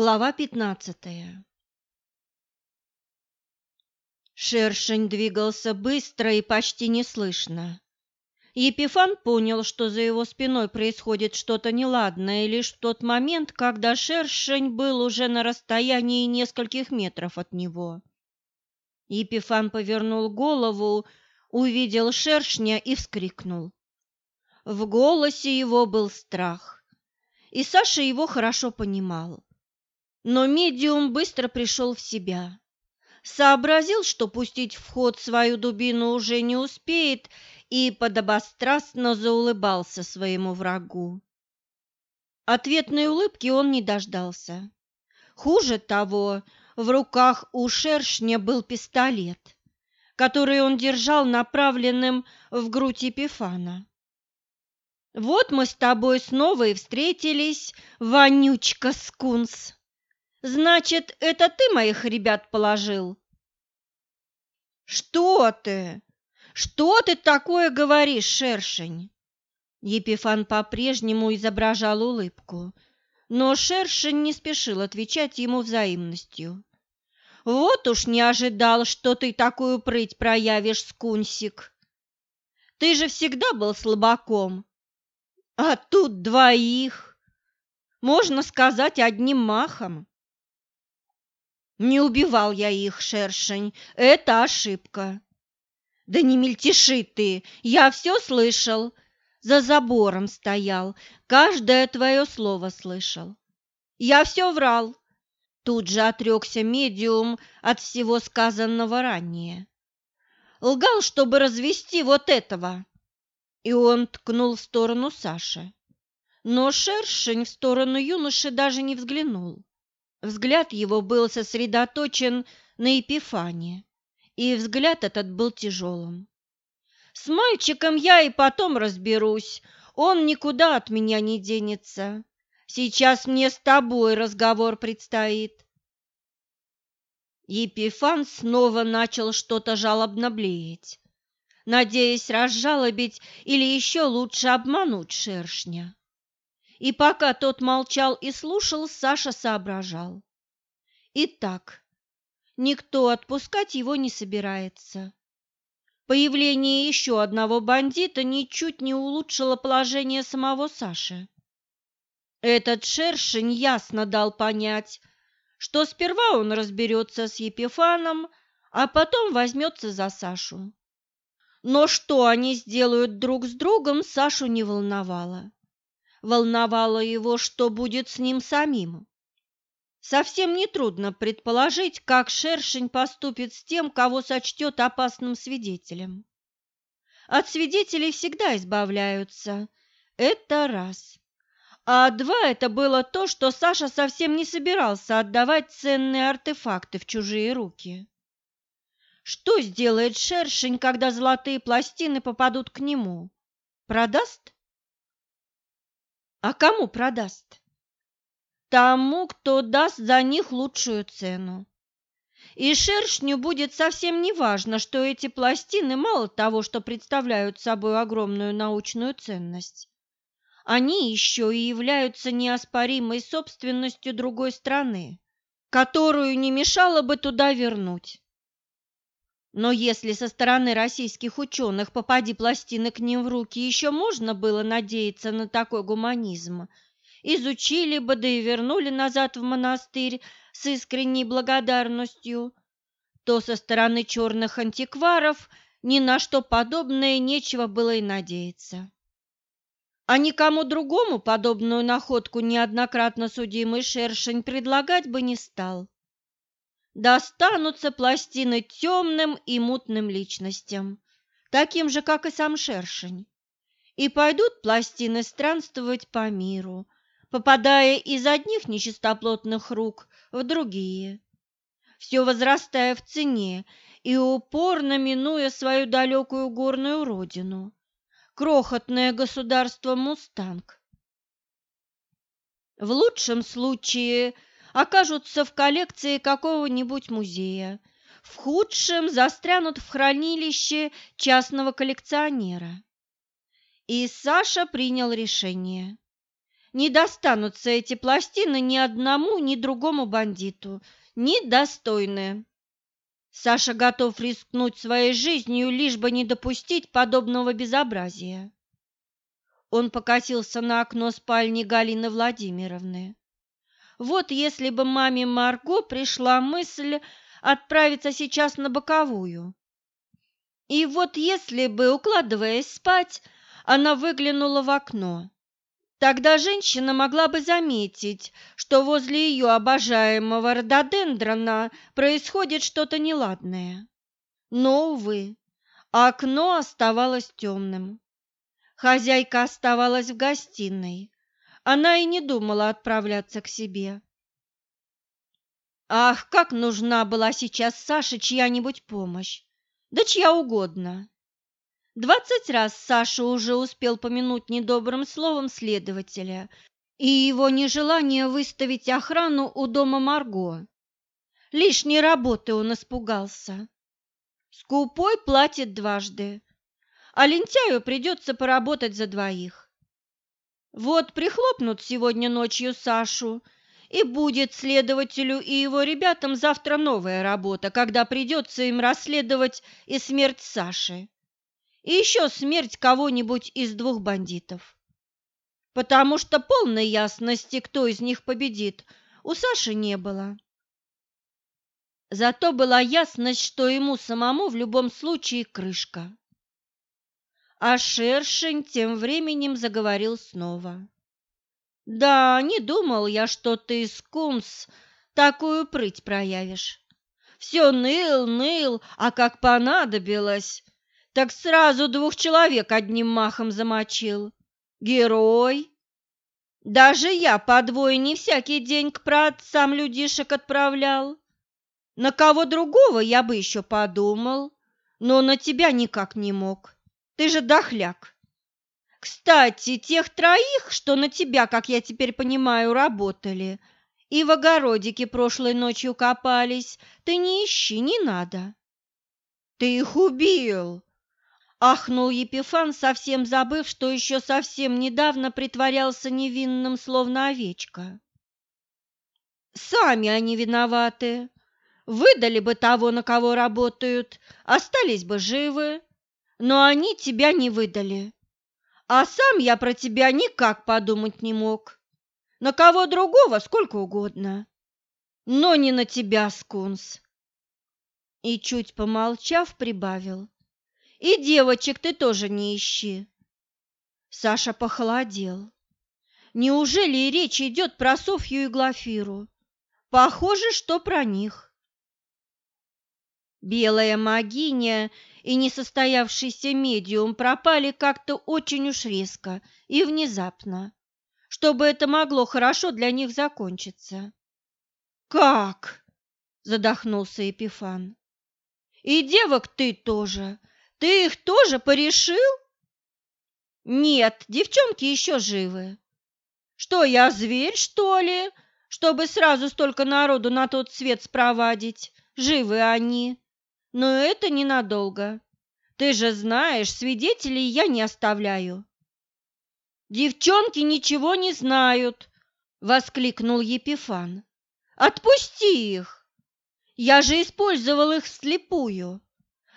Глава пятнадцатая Шершень двигался быстро и почти неслышно. Епифан понял, что за его спиной происходит что-то неладное лишь в тот момент, когда шершень был уже на расстоянии нескольких метров от него. Епифан повернул голову, увидел шершня и вскрикнул. В голосе его был страх, и Саша его хорошо понимал. Но медиум быстро пришел в себя. Сообразил, что пустить в ход свою дубину уже не успеет, и подобострастно заулыбался своему врагу. Ответной улыбки он не дождался. Хуже того, в руках у шершня был пистолет, который он держал направленным в грудь Епифана. «Вот мы с тобой снова и встретились, вонючка скунс!» Значит, это ты моих ребят положил? Что ты? Что ты такое говоришь, шершень? Епифан по-прежнему изображал улыбку, но шершень не спешил отвечать ему взаимностью. Вот уж не ожидал, что ты такую прыть проявишь, скунсик. Ты же всегда был слабаком, а тут двоих, можно сказать, одним махом. Не убивал я их, шершень, это ошибка. Да не мельтеши ты, я все слышал. За забором стоял, каждое твое слово слышал. Я все врал. Тут же отрекся медиум от всего сказанного ранее. Лгал, чтобы развести вот этого. И он ткнул в сторону Саши. Но шершень в сторону юноши даже не взглянул. Взгляд его был сосредоточен на Епифане, и взгляд этот был тяжелым. «С мальчиком я и потом разберусь, он никуда от меня не денется. Сейчас мне с тобой разговор предстоит». Епифан снова начал что-то жалобно блеять, надеясь разжалобить или еще лучше обмануть шершня. И пока тот молчал и слушал, Саша соображал. Итак, никто отпускать его не собирается. Появление еще одного бандита ничуть не улучшило положение самого Саши. Этот шершень ясно дал понять, что сперва он разберется с Епифаном, а потом возьмется за Сашу. Но что они сделают друг с другом, Сашу не волновало волновало его, что будет с ним самим. Совсем нетрудно предположить, как шершень поступит с тем, кого сочтет опасным свидетелем. От свидетелей всегда избавляются. Это раз. А два – это было то, что Саша совсем не собирался отдавать ценные артефакты в чужие руки. Что сделает шершень, когда золотые пластины попадут к нему? Продаст? А кому продаст? Тому, кто даст за них лучшую цену. И шершню будет совсем не важно, что эти пластины мало того, что представляют собой огромную научную ценность. Они еще и являются неоспоримой собственностью другой страны, которую не мешало бы туда вернуть. Но если со стороны российских ученых попади пластины к ним в руки, еще можно было надеяться на такой гуманизм, изучили бы, да и вернули назад в монастырь с искренней благодарностью, то со стороны черных антикваров ни на что подобное нечего было и надеяться. А никому другому подобную находку неоднократно судимый шершень предлагать бы не стал достанутся пластины темным и мутным личностям, таким же, как и сам шершень. И пойдут пластины странствовать по миру, попадая из одних нечистоплотных рук в другие, все возрастая в цене и упорно минуя свою далекую горную родину, крохотное государство Мустанг. В лучшем случае – окажутся в коллекции какого-нибудь музея, в худшем застрянут в хранилище частного коллекционера. И Саша принял решение. не достанутся эти пластины ни одному, ни другому бандиту, недостойные. Саша готов рискнуть своей жизнью, лишь бы не допустить подобного безобразия. Он покосился на окно спальни Галины Владимировны. Вот если бы маме Марго пришла мысль отправиться сейчас на боковую. И вот если бы, укладываясь спать, она выглянула в окно, тогда женщина могла бы заметить, что возле ее обожаемого рододендрона происходит что-то неладное. Но, увы, окно оставалось темным. Хозяйка оставалась в гостиной. Она и не думала отправляться к себе. Ах, как нужна была сейчас Саше чья-нибудь помощь, да чья угодно. Двадцать раз Саша уже успел помянуть недобрым словом следователя и его нежелание выставить охрану у дома Марго. Лишней работы он испугался. Скупой платит дважды, а лентяю придется поработать за двоих. Вот прихлопнут сегодня ночью Сашу, и будет следователю и его ребятам завтра новая работа, когда придется им расследовать и смерть Саши, и еще смерть кого-нибудь из двух бандитов. Потому что полной ясности, кто из них победит, у Саши не было. Зато была ясность, что ему самому в любом случае крышка. А шершень тем временем заговорил снова. «Да, не думал я, что ты, скунс, такую прыть проявишь. Все ныл, ныл, а как понадобилось, так сразу двух человек одним махом замочил. Герой!» Даже я по двое не всякий день к праотцам людишек отправлял. На кого другого я бы еще подумал, но на тебя никак не мог. Ты же дохляк. Кстати, тех троих, что на тебя, как я теперь понимаю, работали, и в огородике прошлой ночью копались, ты не ищи, не надо. Ты их убил, ахнул Епифан, совсем забыв, что еще совсем недавно притворялся невинным, словно овечка. Сами они виноваты. Выдали бы того, на кого работают, остались бы живы но они тебя не выдали. А сам я про тебя никак подумать не мог. На кого другого сколько угодно, но не на тебя, скунс. И чуть помолчав, прибавил. И девочек ты тоже не ищи. Саша похолодел. Неужели речь идет про Софью и Глафиру? Похоже, что про них. Белая магиня и несостоявшийся медиум пропали как-то очень уж резко и внезапно, чтобы это могло хорошо для них закончиться. «Как?» – задохнулся Епифан. «И девок ты тоже. Ты их тоже порешил?» «Нет, девчонки еще живы. Что, я зверь, что ли, чтобы сразу столько народу на тот свет спровадить? Живы они но это ненадолго. Ты же знаешь, свидетелей я не оставляю. Девчонки ничего не знают, воскликнул Епифан. Отпусти их. Я же использовал их вслепую.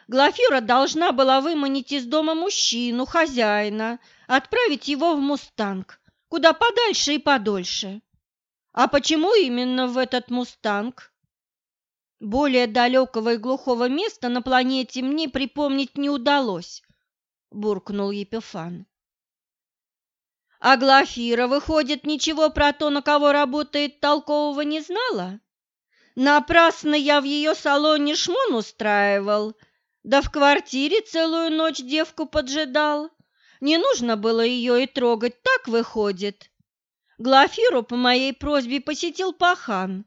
Глафира должна была выманить из дома мужчину, хозяина, отправить его в мустанг, куда подальше и подольше. А почему именно в этот мустанг? Более далекого и глухого места на планете мне припомнить не удалось, буркнул Епифан. А Глафира, выходит, ничего про то, на кого работает, толкового не знала? Напрасно я в ее салоне шмон устраивал, да в квартире целую ночь девку поджидал. Не нужно было ее и трогать, так выходит. Глафиру по моей просьбе посетил пахан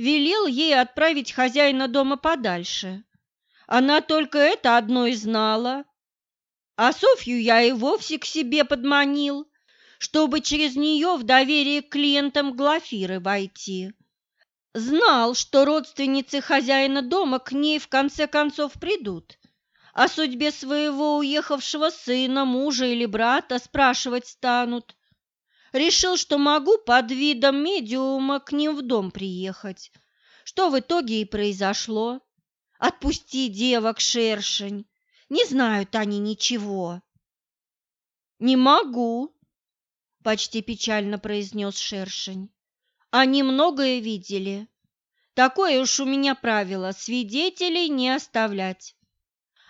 велел ей отправить хозяина дома подальше. Она только это одно и знала. А Софью я и вовсе к себе подманил, чтобы через нее в доверие к клиентам Глафиры войти. Знал, что родственницы хозяина дома к ней в конце концов придут. О судьбе своего уехавшего сына, мужа или брата спрашивать станут. Решил, что могу под видом медиума к ним в дом приехать. Что в итоге и произошло. Отпусти девок, шершень. Не знают они ничего. Не могу, почти печально произнес шершень. Они многое видели. Такое уж у меня правило – свидетелей не оставлять.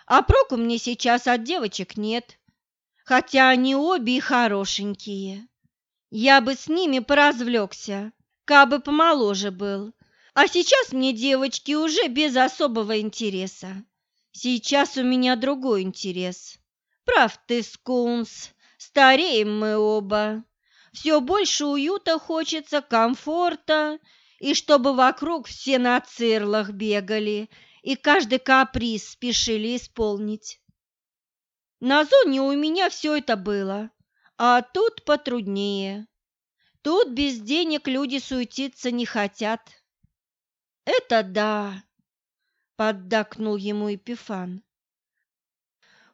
А проку мне сейчас от девочек нет, хотя они обе хорошенькие. Я бы с ними поразвлекся, кабы помоложе был. А сейчас мне девочки уже без особого интереса. Сейчас у меня другой интерес. Прав ты, скунс, стареем мы оба. Все больше уюта хочется, комфорта, и чтобы вокруг все на цирлах бегали, и каждый каприз спешили исполнить. На зоне у меня все это было, а тут потруднее. Тут без денег люди суетиться не хотят. Это да, поддакнул ему Епифан.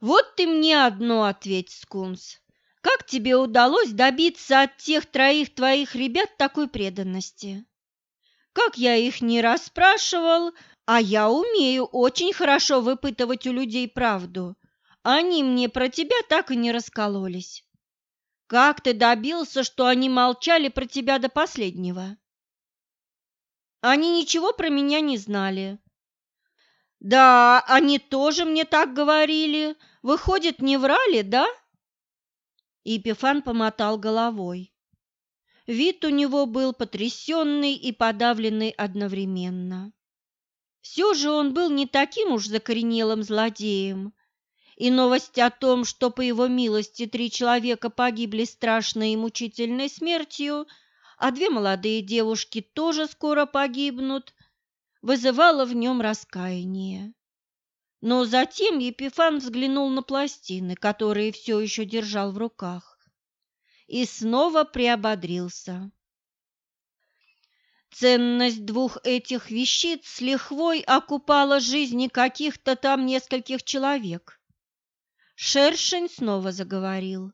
Вот ты мне одно ответь, Скунс. Как тебе удалось добиться от тех троих твоих ребят такой преданности? Как я их не расспрашивал, а я умею очень хорошо выпытывать у людей правду. Они мне про тебя так и не раскололись. Как ты добился, что они молчали про тебя до последнего? Они ничего про меня не знали. Да, они тоже мне так говорили. Выходит, не врали, да? Епифан помотал головой. Вид у него был потрясенный и подавленный одновременно. Все же он был не таким уж закоренелым злодеем, и новость о том, что по его милости три человека погибли страшной и мучительной смертью, а две молодые девушки тоже скоро погибнут, вызывала в нем раскаяние. Но затем Епифан взглянул на пластины, которые все еще держал в руках и снова приободрился. Ценность двух этих вещиц с лихвой окупала жизни каких-то там нескольких человек. Шершень снова заговорил.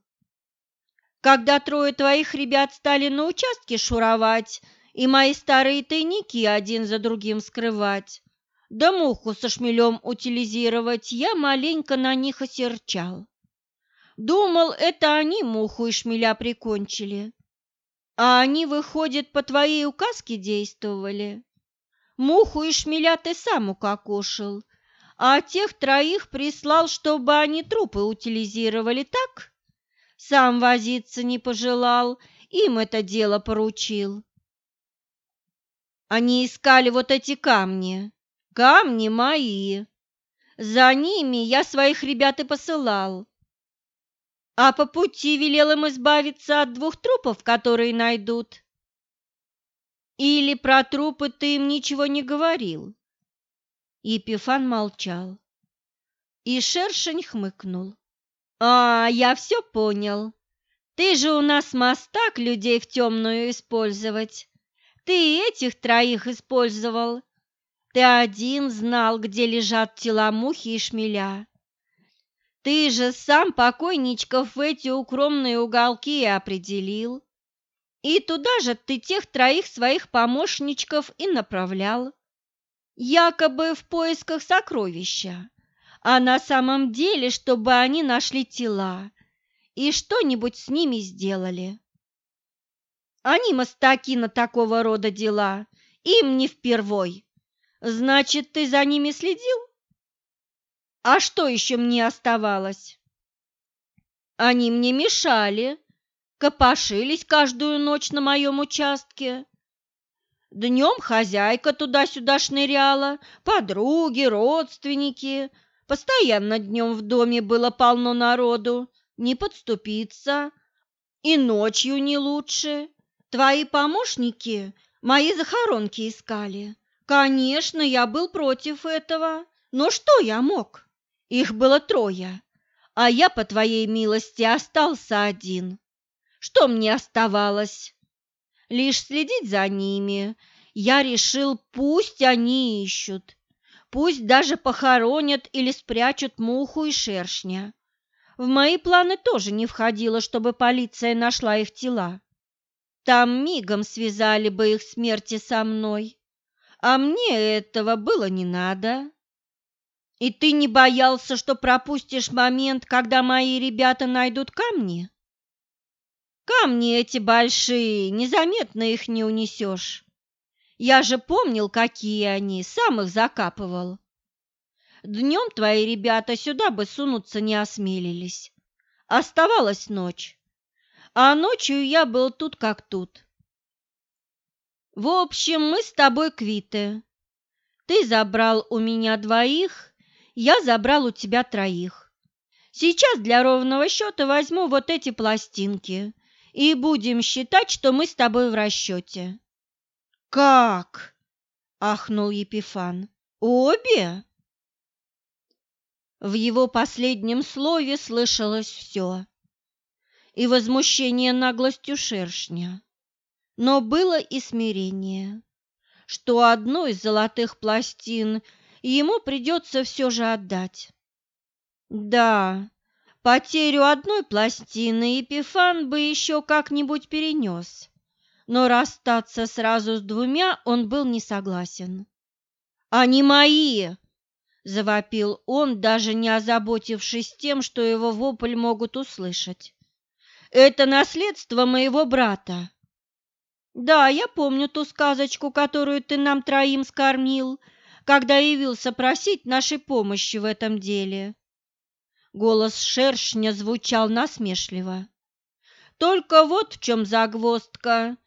Когда трое твоих ребят стали на участке шуровать и мои старые тайники один за другим скрывать, да муху со шмелем утилизировать, я маленько на них осерчал. Думал, это они муху и шмеля прикончили. А они, выходит, по твоей указке действовали. Муху и шмеля ты сам укокошил, а тех троих прислал, чтобы они трупы утилизировали, так? Сам возиться не пожелал, им это дело поручил. Они искали вот эти камни. Камни мои. За ними я своих ребят и посылал а по пути велел им избавиться от двух трупов, которые найдут. Или про трупы ты им ничего не говорил? Епифан молчал. И шершень хмыкнул. А, я все понял. Ты же у нас мастак людей в темную использовать. Ты этих троих использовал. Ты один знал, где лежат тела мухи и шмеля. Ты же сам покойничков в эти укромные уголки и определил. И туда же ты тех троих своих помощничков и направлял. Якобы в поисках сокровища, а на самом деле, чтобы они нашли тела и что-нибудь с ними сделали. Они мастаки на такого рода дела, им не впервой. Значит, ты за ними следил? А что еще мне оставалось? Они мне мешали, копошились каждую ночь на моем участке. Днем хозяйка туда-сюда шныряла, подруги, родственники. Постоянно днем в доме было полно народу, не подступиться. И ночью не лучше. Твои помощники мои захоронки искали. Конечно, я был против этого, но что я мог? Их было трое, а я, по твоей милости, остался один. Что мне оставалось? Лишь следить за ними. Я решил, пусть они ищут. Пусть даже похоронят или спрячут муху и шершня. В мои планы тоже не входило, чтобы полиция нашла их тела. Там мигом связали бы их смерти со мной, а мне этого было не надо. И ты не боялся, что пропустишь момент, когда мои ребята найдут камни? Камни эти большие, незаметно их не унесешь. Я же помнил, какие они, сам их закапывал. Днем твои ребята сюда бы сунуться не осмелились. Оставалась ночь, а ночью я был тут как тут. В общем, мы с тобой квиты. Ты забрал у меня двоих, я забрал у тебя троих. Сейчас для ровного счета возьму вот эти пластинки и будем считать, что мы с тобой в расчете. Как? ахнул Епифан. Обе? В его последнем слове слышалось все. И возмущение наглостью шершня. Но было и смирение, что одну из золотых пластин ему придется все же отдать. Да, потерю одной пластины Епифан бы еще как-нибудь перенес, но расстаться сразу с двумя он был не согласен. «Они мои!» – завопил он, даже не озаботившись тем, что его вопль могут услышать. «Это наследство моего брата!» «Да, я помню ту сказочку, которую ты нам троим скормил, когда явился просить нашей помощи в этом деле». Голос шершня звучал насмешливо. «Только вот в чем загвоздка.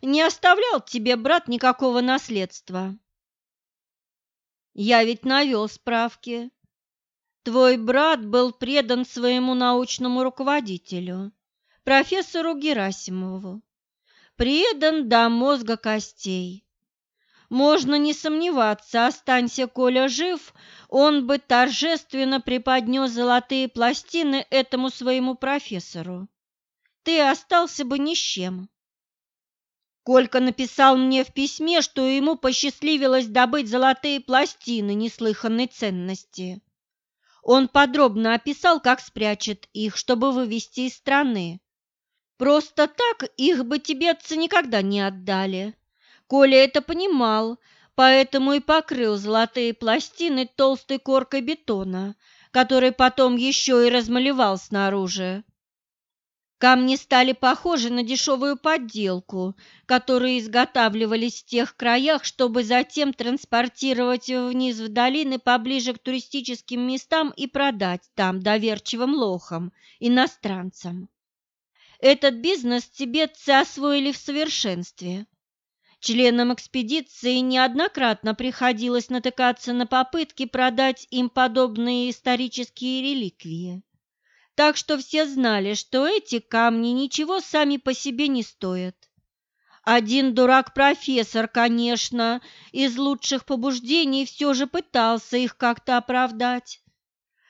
Не оставлял тебе брат никакого наследства. Я ведь навел справки. Твой брат был предан своему научному руководителю, профессору Герасимову. Предан до мозга костей. Можно не сомневаться, останься Коля жив, он бы торжественно преподнес золотые пластины этому своему профессору. Ты остался бы ни с чем. Колька написал мне в письме, что ему посчастливилось добыть золотые пластины неслыханной ценности. Он подробно описал, как спрячет их, чтобы вывести из страны. Просто так их бы тибетцы никогда не отдали. Коля это понимал, поэтому и покрыл золотые пластины толстой коркой бетона, который потом еще и размалевал снаружи. Камни стали похожи на дешевую подделку, которые изготавливались в тех краях, чтобы затем транспортировать вниз в долины поближе к туристическим местам и продать там доверчивым лохам, иностранцам. Этот бизнес тибетцы освоили в совершенстве. Членам экспедиции неоднократно приходилось натыкаться на попытки продать им подобные исторические реликвии. Так что все знали, что эти камни ничего сами по себе не стоят. Один дурак-профессор, конечно, из лучших побуждений все же пытался их как-то оправдать.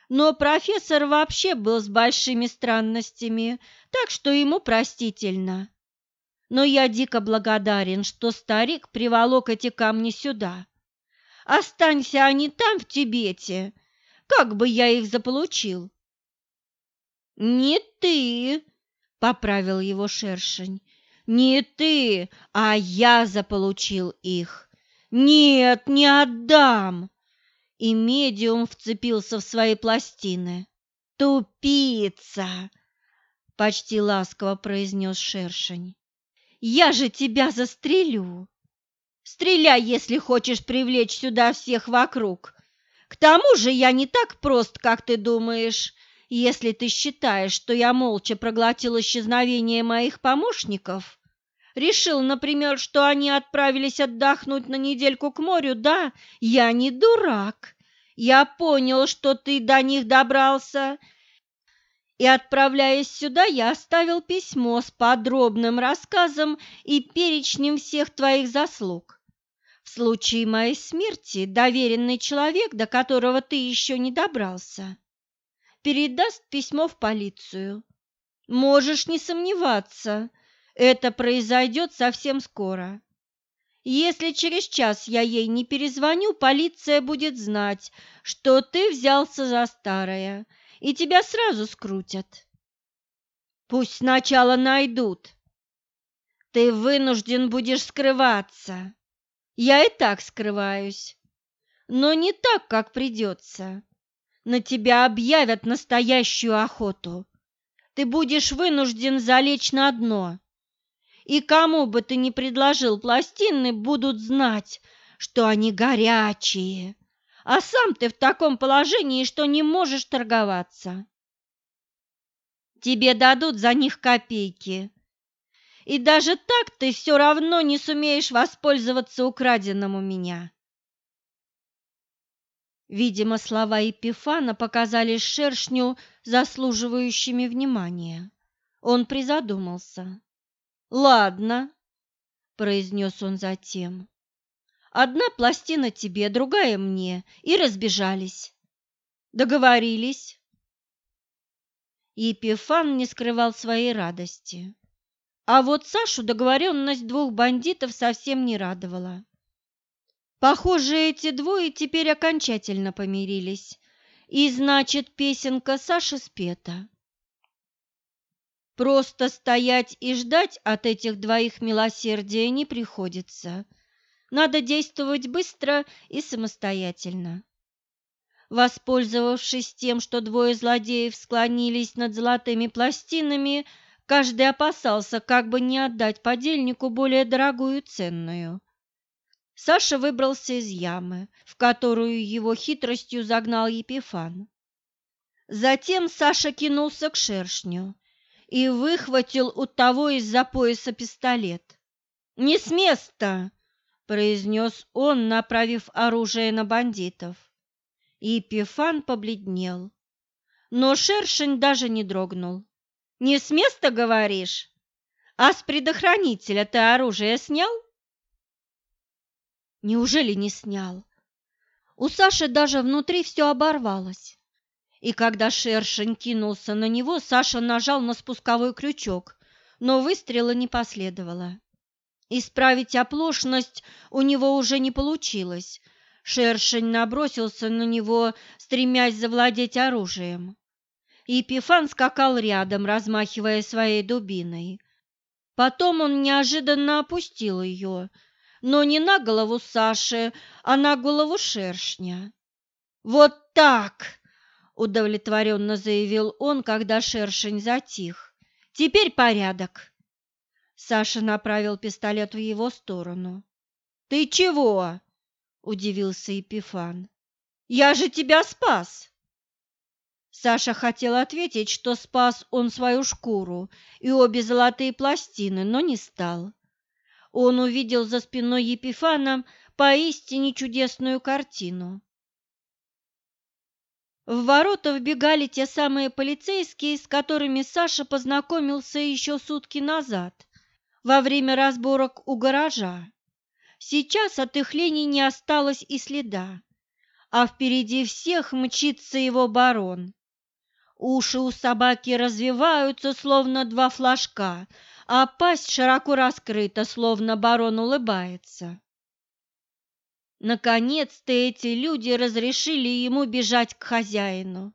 Но профессор вообще был с большими странностями, так что ему простительно. Но я дико благодарен, что старик приволок эти камни сюда. Останься они там, в Тибете, как бы я их заполучил? «Не ты!» — поправил его шершень. «Не ты, а я заполучил их! Нет, не отдам!» И медиум вцепился в свои пластины. «Тупица!» — почти ласково произнес шершень. «Я же тебя застрелю! Стреляй, если хочешь привлечь сюда всех вокруг! К тому же я не так прост, как ты думаешь!» Если ты считаешь, что я молча проглотил исчезновение моих помощников, решил, например, что они отправились отдохнуть на недельку к морю, да, я не дурак. Я понял, что ты до них добрался, и, отправляясь сюда, я оставил письмо с подробным рассказом и перечнем всех твоих заслуг. В случае моей смерти доверенный человек, до которого ты еще не добрался, передаст письмо в полицию. Можешь не сомневаться, это произойдет совсем скоро. Если через час я ей не перезвоню, полиция будет знать, что ты взялся за старое, и тебя сразу скрутят. Пусть сначала найдут. Ты вынужден будешь скрываться. Я и так скрываюсь, но не так, как придется. На тебя объявят настоящую охоту. Ты будешь вынужден залечь на дно. И кому бы ты ни предложил пластины, будут знать, что они горячие, а сам ты в таком положении, что не можешь торговаться. Тебе дадут за них копейки, и даже так ты все равно не сумеешь воспользоваться украденным у меня. Видимо, слова Епифана показались шершню заслуживающими внимания. Он призадумался. «Ладно», — произнес он затем. «Одна пластина тебе, другая мне, и разбежались. Договорились?» Епифан не скрывал своей радости. А вот Сашу договоренность двух бандитов совсем не радовала. Похоже, эти двое теперь окончательно помирились, и значит, песенка Саши спета. Просто стоять и ждать от этих двоих милосердия не приходится. Надо действовать быстро и самостоятельно. Воспользовавшись тем, что двое злодеев склонились над золотыми пластинами, Каждый опасался, как бы не отдать подельнику более дорогую ценную. Саша выбрался из ямы, в которую его хитростью загнал Епифан. Затем Саша кинулся к шершню и выхватил у того из-за пояса пистолет. «Не с места!» – произнес он, направив оружие на бандитов. Епифан побледнел, но шершень даже не дрогнул. Не с места говоришь? А с предохранителя ты оружие снял? Неужели не снял? У Саши даже внутри все оборвалось. И когда шершень кинулся на него, Саша нажал на спусковой крючок, но выстрела не последовало. Исправить оплошность у него уже не получилось. Шершень набросился на него, стремясь завладеть оружием и Пифан скакал рядом, размахивая своей дубиной. Потом он неожиданно опустил ее, но не на голову Саши, а на голову шершня. «Вот так!» – удовлетворенно заявил он, когда шершень затих. «Теперь порядок!» Саша направил пистолет в его сторону. «Ты чего?» – удивился Епифан. «Я же тебя спас!» Саша хотел ответить, что спас он свою шкуру и обе золотые пластины, но не стал. Он увидел за спиной Епифана поистине чудесную картину. В ворота вбегали те самые полицейские, с которыми Саша познакомился еще сутки назад, во время разборок у гаража. Сейчас от их линий не осталось и следа, а впереди всех мчится его барон. Уши у собаки развиваются, словно два флажка, а пасть широко раскрыта, словно барон улыбается. Наконец-то эти люди разрешили ему бежать к хозяину.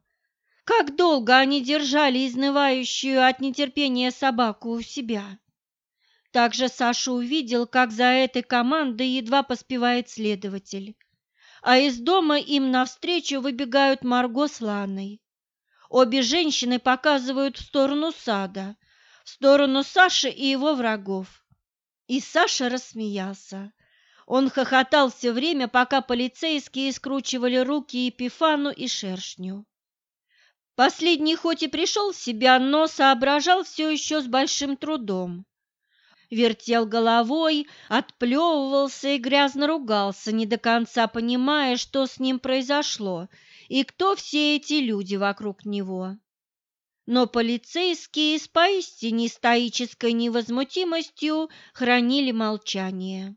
Как долго они держали изнывающую от нетерпения собаку у себя. Также Саша увидел, как за этой командой едва поспевает следователь, а из дома им навстречу выбегают Марго с Ланой. Обе женщины показывают в сторону сада, в сторону Саши и его врагов. И Саша рассмеялся. Он хохотал все время, пока полицейские скручивали руки Епифану и Шершню. Последний хоть и пришел в себя, но соображал все еще с большим трудом. Вертел головой, отплевывался и грязно ругался, не до конца понимая, что с ним произошло – и кто все эти люди вокруг него. Но полицейские с поистине стоической невозмутимостью хранили молчание.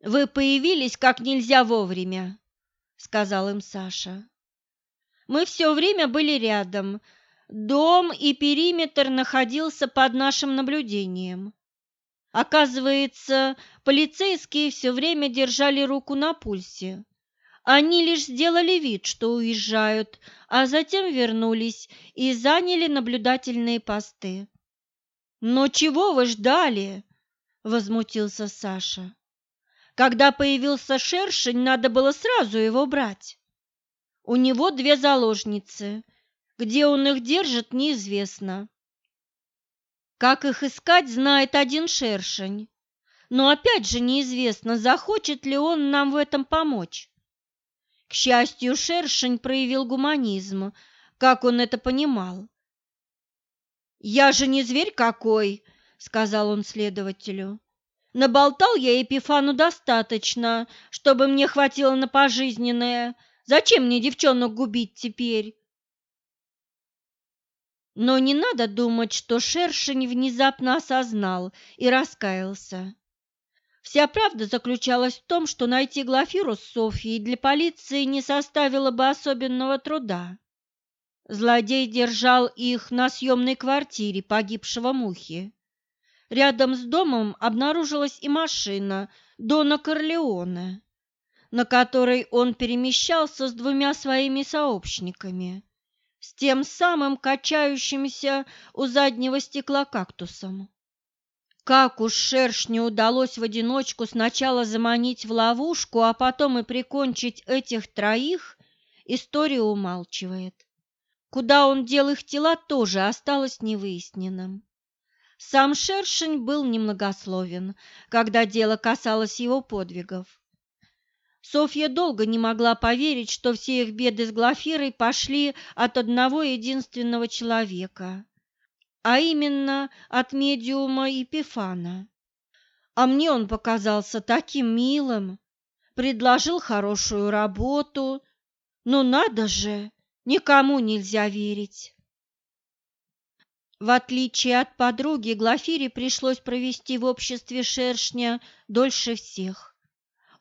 «Вы появились как нельзя вовремя», — сказал им Саша. «Мы все время были рядом. Дом и периметр находился под нашим наблюдением. Оказывается, полицейские все время держали руку на пульсе. Они лишь сделали вид, что уезжают, а затем вернулись и заняли наблюдательные посты. Но чего вы ждали? возмутился Саша. Когда появился шершень, надо было сразу его брать. У него две заложницы. Где он их держит, неизвестно. Как их искать, знает один шершень. Но опять же неизвестно, захочет ли он нам в этом помочь. К счастью, шершень проявил гуманизм, как он это понимал. «Я же не зверь какой!» — сказал он следователю. «Наболтал я Епифану достаточно, чтобы мне хватило на пожизненное. Зачем мне девчонок губить теперь?» Но не надо думать, что Шершень внезапно осознал и раскаялся. Вся правда заключалась в том, что найти Глафиру с Софьей для полиции не составило бы особенного труда. Злодей держал их на съемной квартире погибшего Мухи. Рядом с домом обнаружилась и машина Дона Корлеоне, на которой он перемещался с двумя своими сообщниками с тем самым качающимся у заднего стекла кактусом. Как уж шершню удалось в одиночку сначала заманить в ловушку, а потом и прикончить этих троих, история умалчивает. Куда он дел их тела, тоже осталось невыясненным. Сам шершень был немногословен, когда дело касалось его подвигов. Софья долго не могла поверить, что все их беды с Глафирой пошли от одного единственного человека, а именно от медиума Епифана. А мне он показался таким милым, предложил хорошую работу. Ну надо же, никому нельзя верить. В отличие от подруги, Глафире пришлось провести в обществе шершня дольше всех.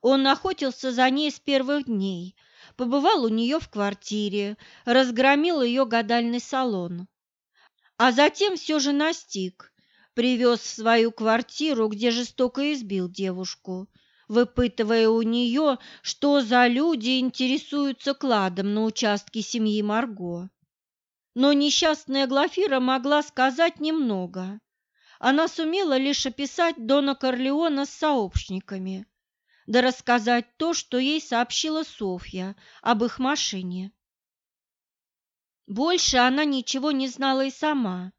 Он охотился за ней с первых дней, побывал у нее в квартире, разгромил ее гадальный салон. А затем все же настиг, привез в свою квартиру, где жестоко избил девушку, выпытывая у нее, что за люди интересуются кладом на участке семьи Марго. Но несчастная Глафира могла сказать немного. Она сумела лишь описать Дона Корлеона с сообщниками, да рассказать то, что ей сообщила Софья об их машине. Больше она ничего не знала и сама,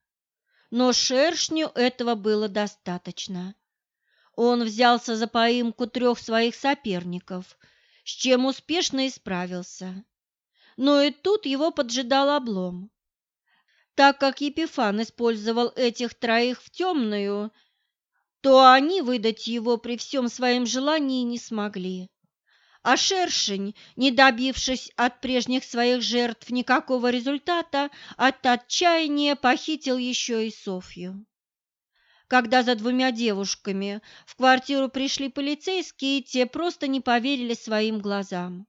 но шершню этого было достаточно. Он взялся за поимку трех своих соперников, с чем успешно исправился. Но и тут его поджидал облом. Так как Епифан использовал этих троих в темную, то они выдать его при всем своем желании не смогли. А шершень, не добившись от прежних своих жертв никакого результата, от отчаяния похитил еще и Софью. Когда за двумя девушками в квартиру пришли полицейские, те просто не поверили своим глазам.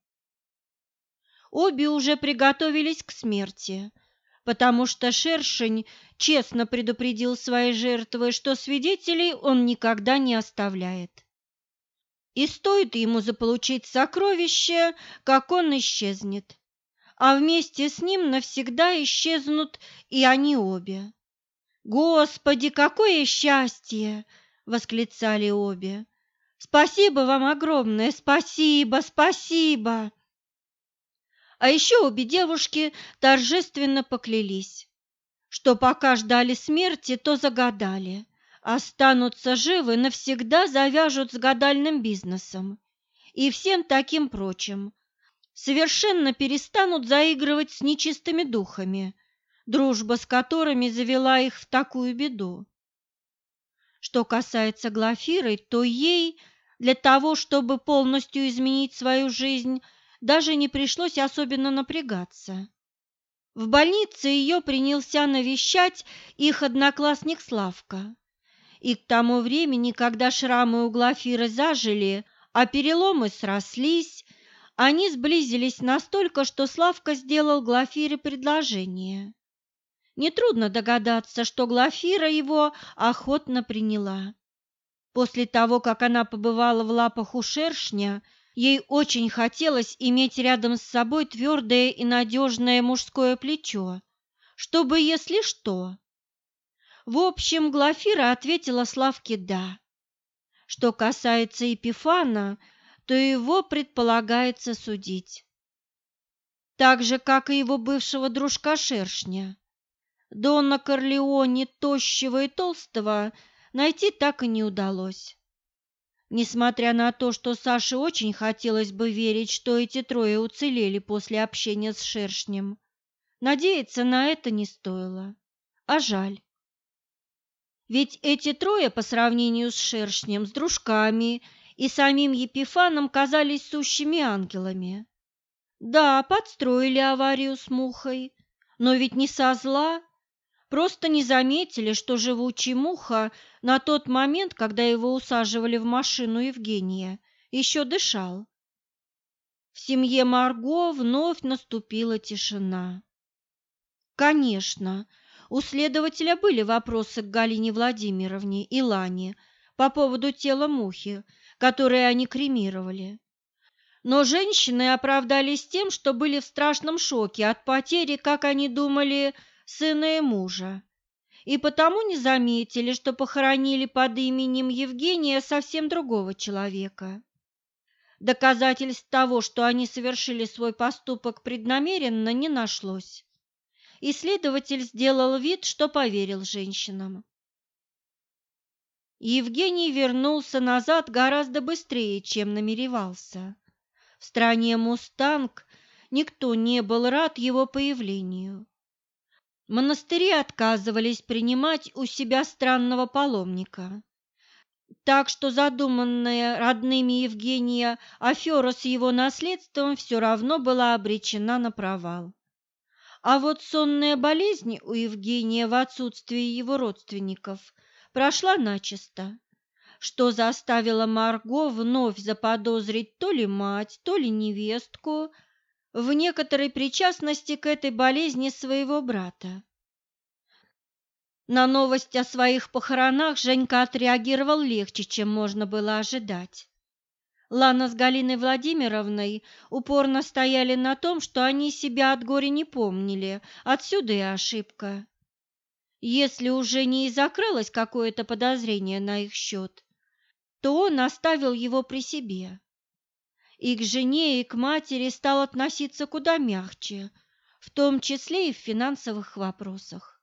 Обе уже приготовились к смерти – потому что Шершень честно предупредил свои жертвы, что свидетелей он никогда не оставляет. И стоит ему заполучить сокровище, как он исчезнет, а вместе с ним навсегда исчезнут и они обе. «Господи, какое счастье!» — восклицали обе. «Спасибо вам огромное, спасибо, спасибо!» А еще обе девушки торжественно поклялись, что пока ждали смерти, то загадали, останутся живы, навсегда завяжут с гадальным бизнесом и всем таким прочим, совершенно перестанут заигрывать с нечистыми духами, дружба с которыми завела их в такую беду. Что касается Глафиры, то ей для того, чтобы полностью изменить свою жизнь, даже не пришлось особенно напрягаться. В больнице ее принялся навещать их одноклассник Славка. И к тому времени, когда шрамы у Глафиры зажили, а переломы срослись, они сблизились настолько, что Славка сделал Глафире предложение. Нетрудно догадаться, что Глафира его охотно приняла. После того, как она побывала в лапах у шершня, Ей очень хотелось иметь рядом с собой твердое и надежное мужское плечо, чтобы, если что. В общем, Глафира ответила Славке «да». Что касается Епифана, то его предполагается судить. Так же, как и его бывшего дружка Шершня. Дона Корлеоне, тощего и толстого, найти так и не удалось. Несмотря на то, что Саше очень хотелось бы верить, что эти трое уцелели после общения с Шершнем, надеяться на это не стоило. А жаль. Ведь эти трое по сравнению с Шершнем, с дружками и самим Епифаном казались сущими ангелами. Да, подстроили аварию с мухой, но ведь не со зла, просто не заметили, что живучий муха на тот момент, когда его усаживали в машину Евгения, еще дышал. В семье Марго вновь наступила тишина. Конечно, у следователя были вопросы к Галине Владимировне и Лане по поводу тела мухи, которое они кремировали. Но женщины оправдались тем, что были в страшном шоке от потери, как они думали, сына и мужа, и потому не заметили, что похоронили под именем Евгения совсем другого человека. Доказательств того, что они совершили свой поступок преднамеренно, не нашлось. Исследователь сделал вид, что поверил женщинам. Евгений вернулся назад гораздо быстрее, чем намеревался. В стране Мустанг никто не был рад его появлению. Монастыри отказывались принимать у себя странного паломника. Так что задуманная родными Евгения афера с его наследством все равно была обречена на провал. А вот сонная болезнь у Евгения в отсутствии его родственников прошла начисто, что заставило Марго вновь заподозрить то ли мать, то ли невестку в некоторой причастности к этой болезни своего брата. На новость о своих похоронах Женька отреагировал легче, чем можно было ожидать. Лана с Галиной Владимировной упорно стояли на том, что они себя от горя не помнили, отсюда и ошибка. Если уже не и закралось какое-то подозрение на их счет, то он оставил его при себе. И к жене, и к матери стал относиться куда мягче, в том числе и в финансовых вопросах.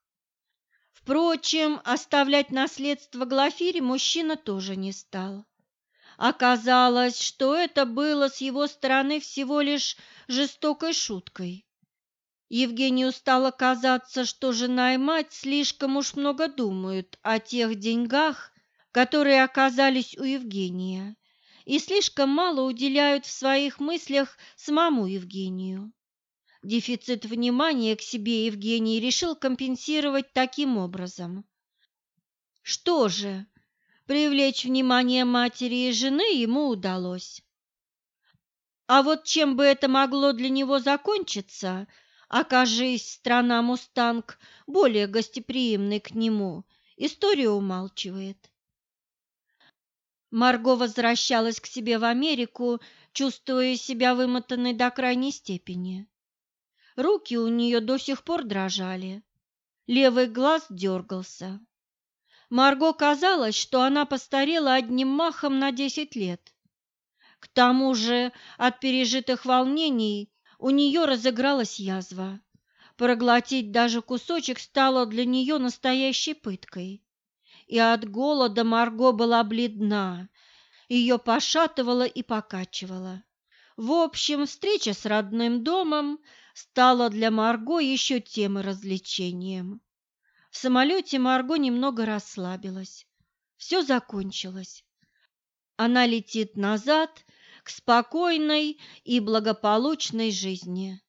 Впрочем, оставлять наследство Глафире мужчина тоже не стал. Оказалось, что это было с его стороны всего лишь жестокой шуткой. Евгению стало казаться, что жена и мать слишком уж много думают о тех деньгах, которые оказались у Евгения, и слишком мало уделяют в своих мыслях самому Евгению. Дефицит внимания к себе Евгений решил компенсировать таким образом. Что же, Привлечь внимание матери и жены ему удалось. А вот чем бы это могло для него закончиться, окажись страна Мустанг более гостеприимной к нему, история умалчивает. Марго возвращалась к себе в Америку, чувствуя себя вымотанной до крайней степени. Руки у нее до сих пор дрожали, левый глаз дергался. Марго казалось, что она постарела одним махом на десять лет. К тому же от пережитых волнений у нее разыгралась язва. Проглотить даже кусочек стало для нее настоящей пыткой. И от голода Марго была бледна, ее пошатывало и покачивало. В общем, встреча с родным домом стала для Марго еще тем развлечением. В самолете Марго немного расслабилась. Все закончилось. Она летит назад к спокойной и благополучной жизни.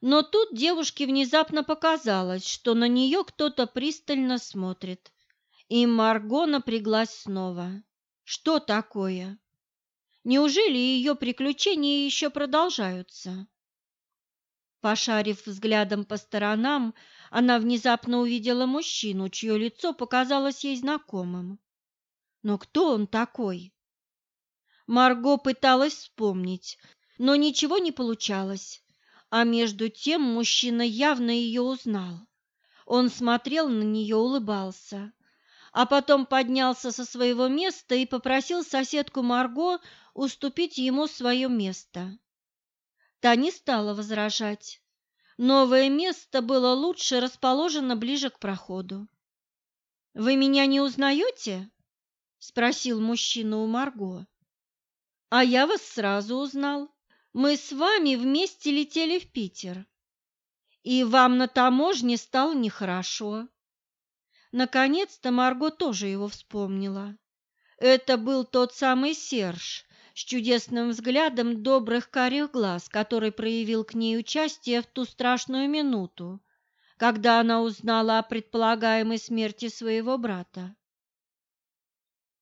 Но тут девушке внезапно показалось, что на нее кто-то пристально смотрит, и Марго напряглась снова. Что такое? Неужели ее приключения еще продолжаются? Пошарив взглядом по сторонам, она внезапно увидела мужчину, чье лицо показалось ей знакомым. Но кто он такой? Марго пыталась вспомнить, но ничего не получалось, а между тем мужчина явно ее узнал. Он смотрел на нее, улыбался, а потом поднялся со своего места и попросил соседку Марго уступить ему свое место. Та не стала возражать. Новое место было лучше расположено ближе к проходу. «Вы меня не узнаете?» – спросил мужчина у Марго. «А я вас сразу узнал. Мы с вами вместе летели в Питер. И вам на таможне стало нехорошо». Наконец-то Марго тоже его вспомнила. Это был тот самый Серж с чудесным взглядом добрых карих глаз, который проявил к ней участие в ту страшную минуту, когда она узнала о предполагаемой смерти своего брата.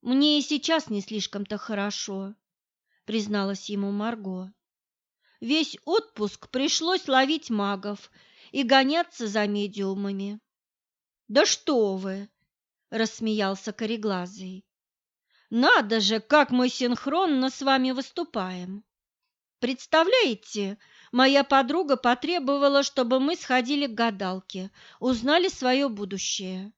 «Мне и сейчас не слишком-то хорошо», — призналась ему Марго. «Весь отпуск пришлось ловить магов и гоняться за медиумами». «Да что вы!» — рассмеялся Кореглазый. «Надо же, как мы синхронно с вами выступаем! Представляете, моя подруга потребовала, чтобы мы сходили к гадалке, узнали свое будущее.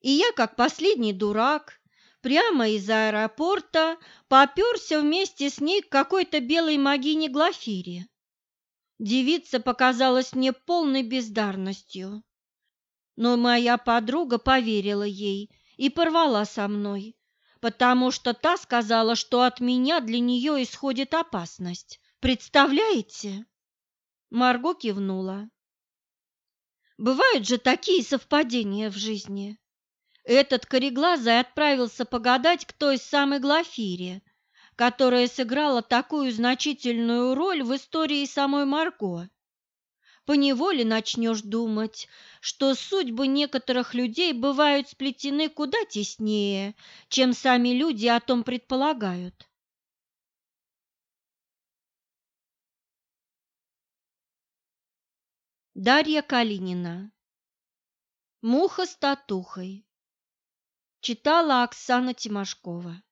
И я, как последний дурак, прямо из аэропорта поперся вместе с ней к какой-то белой магине Глафире. Девица показалась мне полной бездарностью. Но моя подруга поверила ей и порвала со мной, потому что та сказала, что от меня для нее исходит опасность. Представляете? Марго кивнула. Бывают же такие совпадения в жизни. Этот кореглазый отправился погадать к той самой Глафире, которая сыграла такую значительную роль в истории самой Марго поневоле начнешь думать, что судьбы некоторых людей бывают сплетены куда теснее, чем сами люди о том предполагают. Дарья Калинина. Муха с татухой Читала Оксана Тимошкова